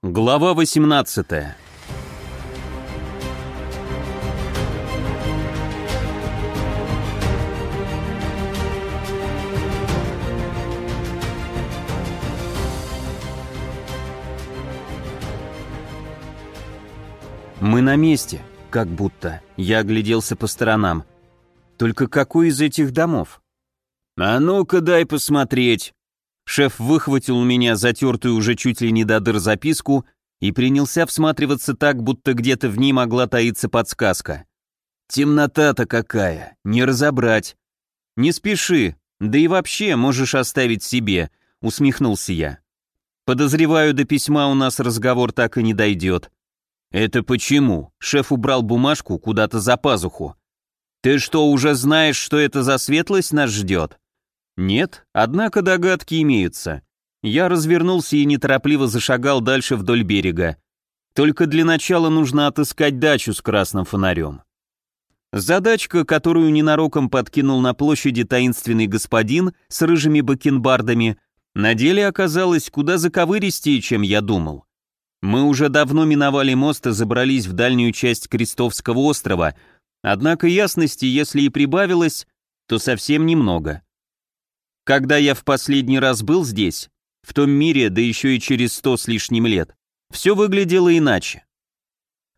Глава 18 Мы на месте, как будто. Я огляделся по сторонам. Только какой из этих домов? А ну-ка дай посмотреть. Шеф выхватил у меня затертую уже чуть ли не до дыр записку и принялся всматриваться так, будто где-то в ней могла таиться подсказка. Темнота-то какая, не разобрать. Не спеши, да и вообще можешь оставить себе, усмехнулся я. Подозреваю, до письма у нас разговор так и не дойдет. Это почему? Шеф убрал бумажку куда-то за пазуху. Ты что, уже знаешь, что это за светлость нас ждет? Нет, однако догадки имеются. Я развернулся и неторопливо зашагал дальше вдоль берега. Только для начала нужно отыскать дачу с красным фонарем. Задачка, которую ненароком подкинул на площади таинственный господин с рыжими бакенбардами, на деле оказалась куда заковыристее, чем я думал. Мы уже давно миновали мост и забрались в дальнюю часть Крестовского острова, однако ясности, если и прибавилось, то совсем немного. Когда я в последний раз был здесь, в том мире, да еще и через сто с лишним лет, все выглядело иначе.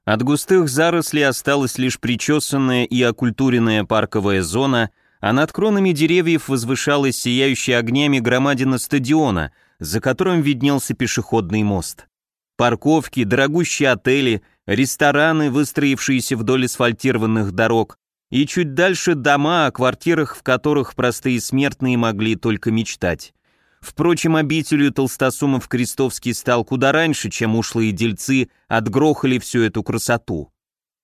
От густых зарослей осталась лишь причесанная и окультуренная парковая зона, а над кронами деревьев возвышалась сияющая огнями громадина стадиона, за которым виднелся пешеходный мост. Парковки, дорогущие отели, рестораны, выстроившиеся вдоль асфальтированных дорог, и чуть дальше дома, о квартирах, в которых простые смертные могли только мечтать. Впрочем, обителью толстосумов Крестовский стал куда раньше, чем ушлые дельцы отгрохали всю эту красоту.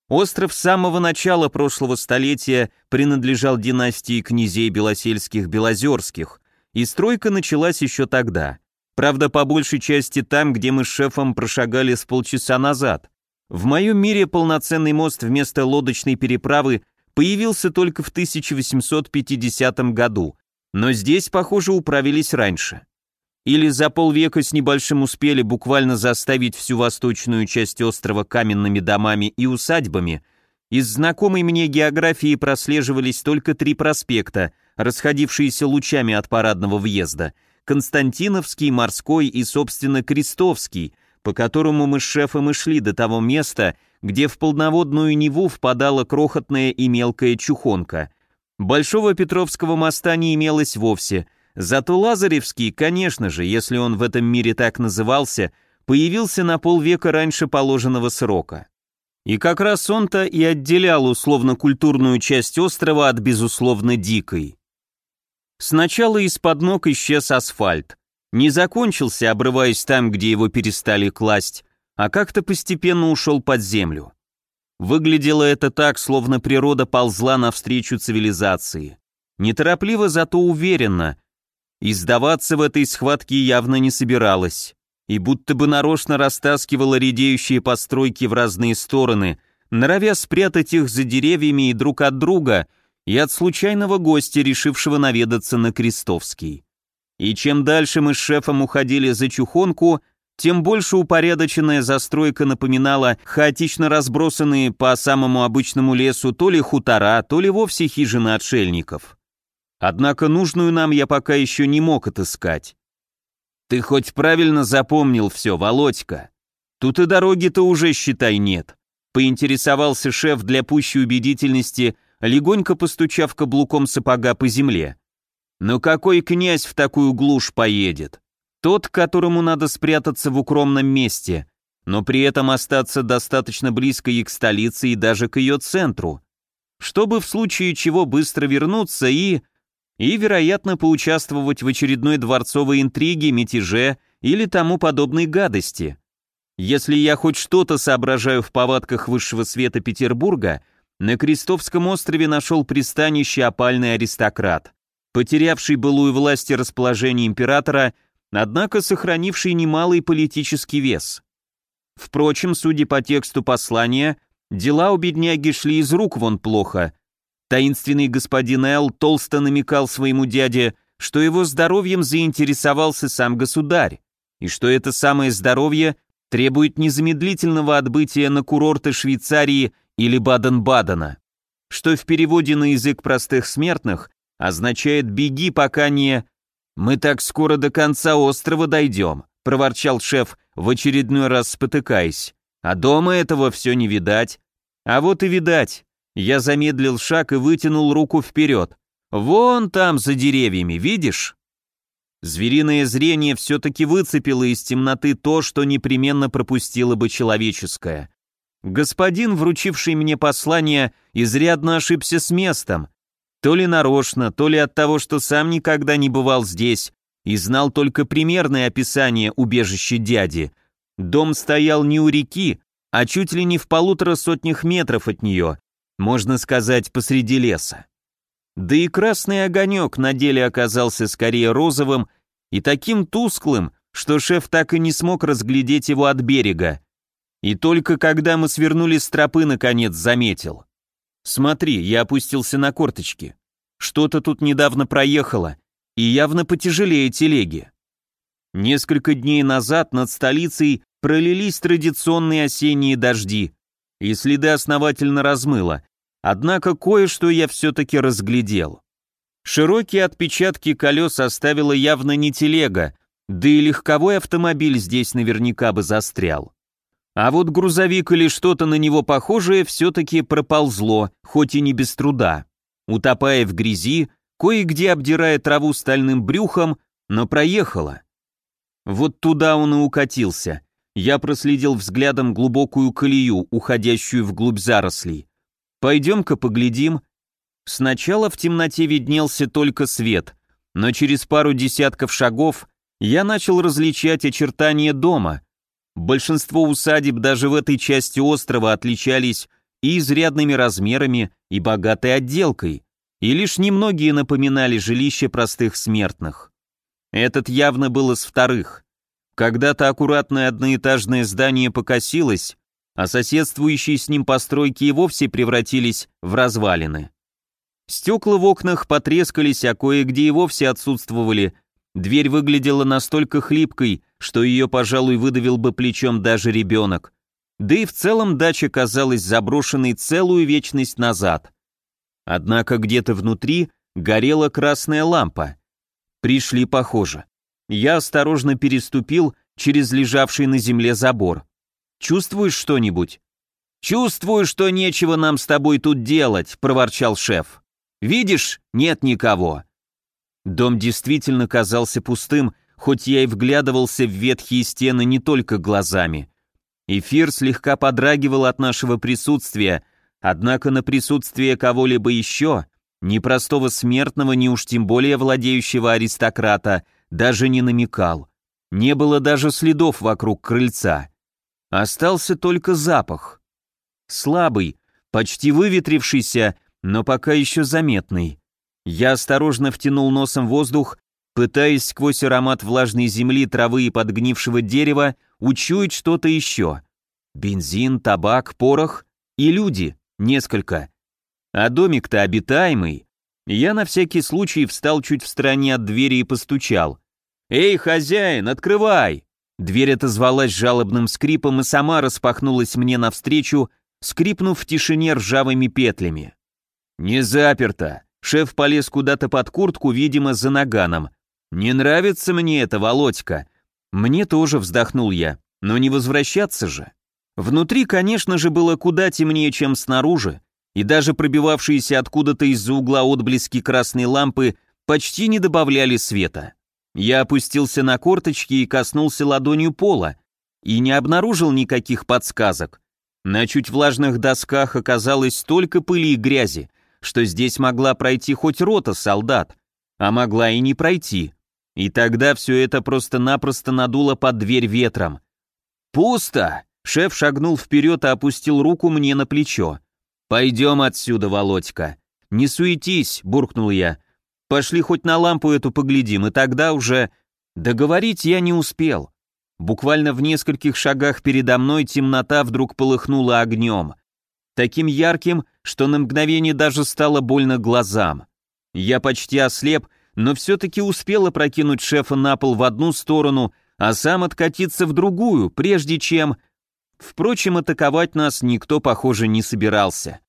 Остров с самого начала прошлого столетия принадлежал династии князей Белосельских-Белозерских, и стройка началась еще тогда. Правда, по большей части там, где мы с шефом прошагали с полчаса назад. В моем мире полноценный мост вместо лодочной переправы появился только в 1850 году, но здесь, похоже, управились раньше. Или за полвека с небольшим успели буквально заставить всю восточную часть острова каменными домами и усадьбами. Из знакомой мне географии прослеживались только три проспекта, расходившиеся лучами от парадного въезда – Константиновский, Морской и, собственно, Крестовский, по которому мы с шефом и шли до того места, где в полноводную Неву впадала крохотная и мелкая чухонка. Большого Петровского моста не имелось вовсе, зато Лазаревский, конечно же, если он в этом мире так назывался, появился на полвека раньше положенного срока. И как раз он-то и отделял условно-культурную часть острова от безусловно дикой. Сначала из-под ног исчез асфальт. Не закончился, обрываясь там, где его перестали класть, а как-то постепенно ушел под землю. Выглядело это так, словно природа ползла навстречу цивилизации. Неторопливо, зато уверенно. И сдаваться в этой схватке явно не собиралась. И будто бы нарочно растаскивала редеющие постройки в разные стороны, норовя спрятать их за деревьями и друг от друга, и от случайного гостя, решившего наведаться на Крестовский. И чем дальше мы с шефом уходили за чухонку, тем больше упорядоченная застройка напоминала хаотично разбросанные по самому обычному лесу то ли хутора, то ли вовсе хижины отшельников. Однако нужную нам я пока еще не мог отыскать. Ты хоть правильно запомнил все, Володька? Тут и дороги-то уже, считай, нет. Поинтересовался шеф для пущей убедительности, легонько постучав каблуком сапога по земле. Но какой князь в такую глушь поедет? Тот, которому надо спрятаться в укромном месте, но при этом остаться достаточно близко и к столице, и даже к ее центру, чтобы в случае чего быстро вернуться и... и, вероятно, поучаствовать в очередной дворцовой интриге, мятеже или тому подобной гадости. Если я хоть что-то соображаю в повадках высшего света Петербурга, на Крестовском острове нашел пристанище опальный аристократ, потерявший былую власть и расположение императора – однако сохранивший немалый политический вес. Впрочем, судя по тексту послания, дела у бедняги шли из рук вон плохо. Таинственный господин Эл толсто намекал своему дяде, что его здоровьем заинтересовался сам государь, и что это самое здоровье требует незамедлительного отбытия на курорты Швейцарии или Баден-Бадена, что в переводе на язык простых смертных означает «беги, пока не...» «Мы так скоро до конца острова дойдем», — проворчал шеф, в очередной раз спотыкаясь. «А дома этого все не видать». «А вот и видать». Я замедлил шаг и вытянул руку вперед. «Вон там, за деревьями, видишь?» Звериное зрение все-таки выцепило из темноты то, что непременно пропустило бы человеческое. Господин, вручивший мне послание, изрядно ошибся с местом. То ли нарочно, то ли от того, что сам никогда не бывал здесь и знал только примерное описание убежища дяди. Дом стоял не у реки, а чуть ли не в полутора сотнях метров от нее, можно сказать, посреди леса. Да и красный огонек на деле оказался скорее розовым и таким тусклым, что шеф так и не смог разглядеть его от берега. И только когда мы свернули с тропы, наконец заметил. «Смотри, я опустился на корточки. Что-то тут недавно проехало, и явно потяжелее телеги». Несколько дней назад над столицей пролились традиционные осенние дожди, и следы основательно размыло, Однако кое-что я все-таки разглядел. Широкие отпечатки колес оставила явно не телега, да и легковой автомобиль здесь наверняка бы застрял. А вот грузовик или что-то на него похожее все-таки проползло, хоть и не без труда. Утопая в грязи, кое-где обдирая траву стальным брюхом, но проехала. Вот туда он и укатился. Я проследил взглядом глубокую колею, уходящую вглубь зарослей. Пойдем-ка поглядим. Сначала в темноте виднелся только свет, но через пару десятков шагов я начал различать очертания дома. Большинство усадеб даже в этой части острова отличались и изрядными размерами, и богатой отделкой, и лишь немногие напоминали жилище простых смертных. Этот явно был из вторых. Когда-то аккуратное одноэтажное здание покосилось, а соседствующие с ним постройки и вовсе превратились в развалины. Стекла в окнах потрескались, а кое-где и вовсе отсутствовали. Дверь выглядела настолько хлипкой, что ее, пожалуй, выдавил бы плечом даже ребенок. Да и в целом дача казалась заброшенной целую вечность назад. Однако где-то внутри горела красная лампа. Пришли, похоже. Я осторожно переступил через лежавший на земле забор. Чувствуешь что-нибудь?» «Чувствую, что нечего нам с тобой тут делать», — проворчал шеф. «Видишь, нет никого». Дом действительно казался пустым, хоть я и вглядывался в ветхие стены не только глазами. Эфир слегка подрагивал от нашего присутствия, однако на присутствие кого-либо еще, ни простого смертного, ни уж тем более владеющего аристократа, даже не намекал. Не было даже следов вокруг крыльца. Остался только запах. Слабый, почти выветрившийся, но пока еще заметный. Я осторожно втянул носом воздух, пытаясь сквозь аромат влажной земли, травы и подгнившего дерева учуять что-то еще. Бензин, табак, порох и люди, несколько. А домик-то обитаемый. Я на всякий случай встал чуть в стороне от двери и постучал. «Эй, хозяин, открывай!» Дверь отозвалась жалобным скрипом и сама распахнулась мне навстречу, скрипнув в тишине ржавыми петлями. «Не заперто!» Шеф полез куда-то под куртку, видимо, за наганом. «Не нравится мне это, Володька!» «Мне тоже», — вздохнул я. «Но не возвращаться же!» Внутри, конечно же, было куда темнее, чем снаружи, и даже пробивавшиеся откуда-то из-за угла отблески красной лампы почти не добавляли света. Я опустился на корточки и коснулся ладонью пола, и не обнаружил никаких подсказок. На чуть влажных досках оказалось столько пыли и грязи, что здесь могла пройти хоть рота солдат, а могла и не пройти. И тогда все это просто-напросто надуло под дверь ветром. «Пусто!» — шеф шагнул вперед и опустил руку мне на плечо. «Пойдем отсюда, Володька». «Не суетись», — буркнул я. Пошли хоть на лампу эту поглядим, и тогда уже... Договорить я не успел. Буквально в нескольких шагах передо мной темнота вдруг полыхнула огнем. Таким ярким, что на мгновение даже стало больно глазам. Я почти ослеп, но все-таки успел опрокинуть шефа на пол в одну сторону, а сам откатиться в другую, прежде чем... Впрочем, атаковать нас никто, похоже, не собирался.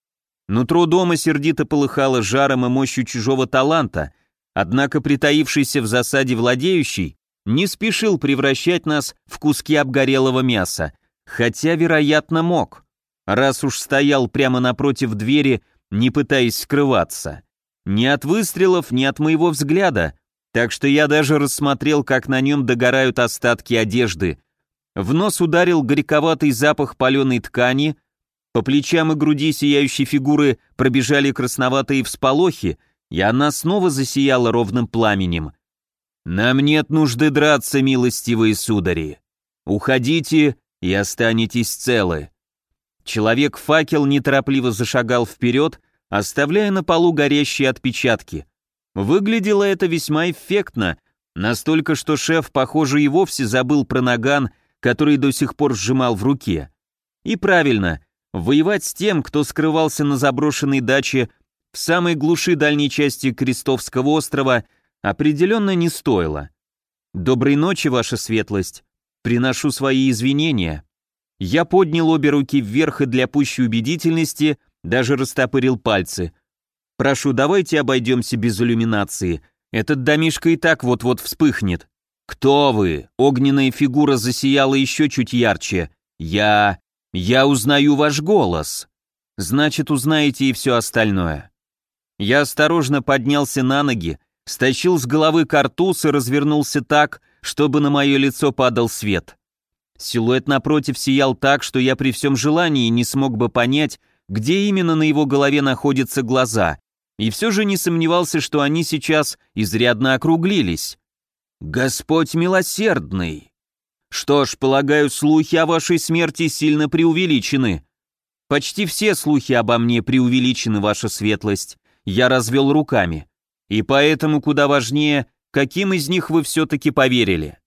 Нутро дома сердито полыхало жаром и мощью чужого таланта, однако притаившийся в засаде владеющий не спешил превращать нас в куски обгорелого мяса, хотя, вероятно, мог, раз уж стоял прямо напротив двери, не пытаясь скрываться. Ни от выстрелов, ни от моего взгляда, так что я даже рассмотрел, как на нем догорают остатки одежды. В нос ударил горьковатый запах паленой ткани, по плечам и груди сияющей фигуры пробежали красноватые всполохи, и она снова засияла ровным пламенем. «Нам нет нужды драться, милостивые судари. Уходите и останетесь целы». Человек-факел неторопливо зашагал вперед, оставляя на полу горящие отпечатки. Выглядело это весьма эффектно, настолько, что шеф, похоже, и вовсе забыл про наган, который до сих пор сжимал в руке. И правильно, воевать с тем, кто скрывался на заброшенной даче в самой глуши дальней части Крестовского острова, определенно не стоило. «Доброй ночи, ваша светлость. Приношу свои извинения». Я поднял обе руки вверх и для пущей убедительности даже растопырил пальцы. «Прошу, давайте обойдемся без иллюминации. Этот домишко и так вот-вот вспыхнет». «Кто вы?» Огненная фигура засияла еще чуть ярче. «Я... я узнаю ваш голос». «Значит, узнаете и все остальное». Я осторожно поднялся на ноги, стащил с головы картуз и развернулся так, чтобы на мое лицо падал свет. Силуэт напротив сиял так, что я при всем желании не смог бы понять, где именно на его голове находятся глаза, и все же не сомневался, что они сейчас изрядно округлились. «Господь милосердный!» «Что ж, полагаю, слухи о вашей смерти сильно преувеличены». «Почти все слухи обо мне преувеличены, ваша светлость», я развел руками. «И поэтому куда важнее, каким из них вы все-таки поверили».